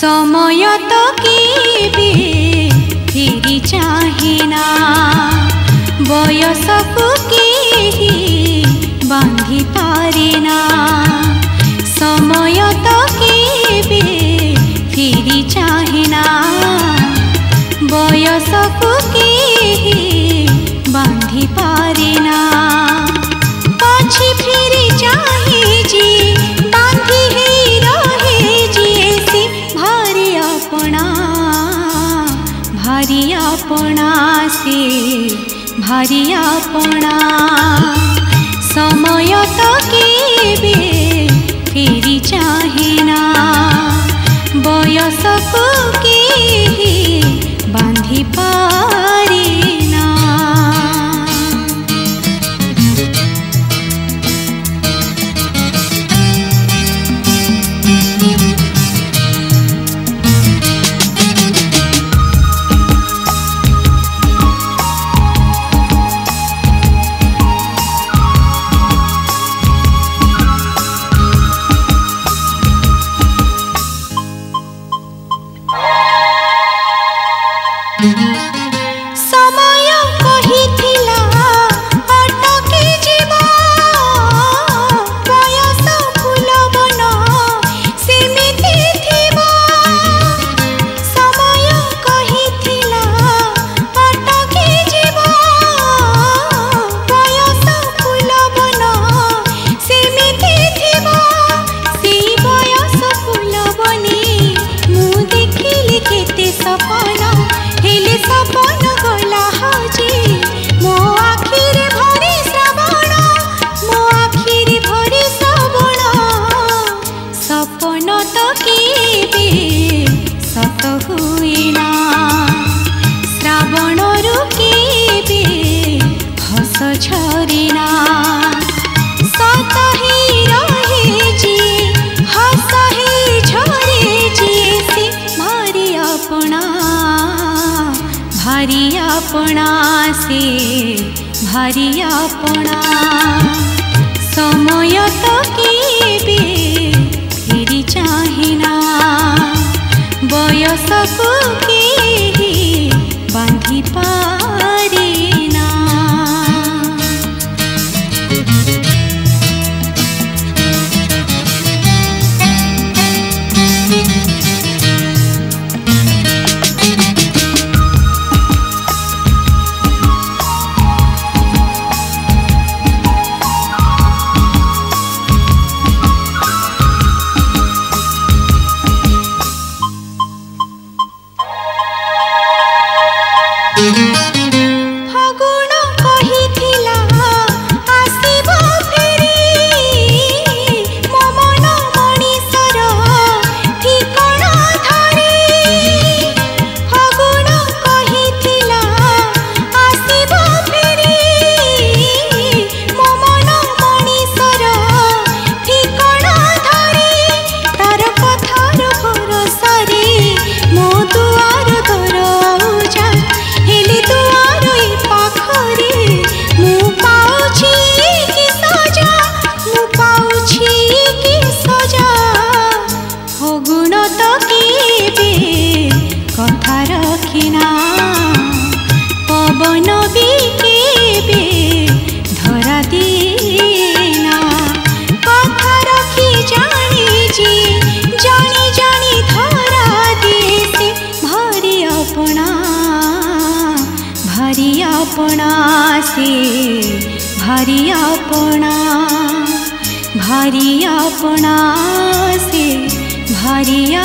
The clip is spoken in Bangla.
সময় তো কিবে ফিরি চাহে না বয়সকু কেহি বাঁধি পারে না भारी आपणा सफा আপনাসে ভারি আপনা সময় তো কি ফেরি চাহে না বয়সকু Música গুণ তো কিবে কথা রখিনা পবন বি কিবে ধরা দিনা। কথা রখি জানিছি জানি জানি ধরা দিয়েছি, ভারি আপনা। ভারি আপনা সে, ভারি আপনা। ভারি আপনা সে। हरिया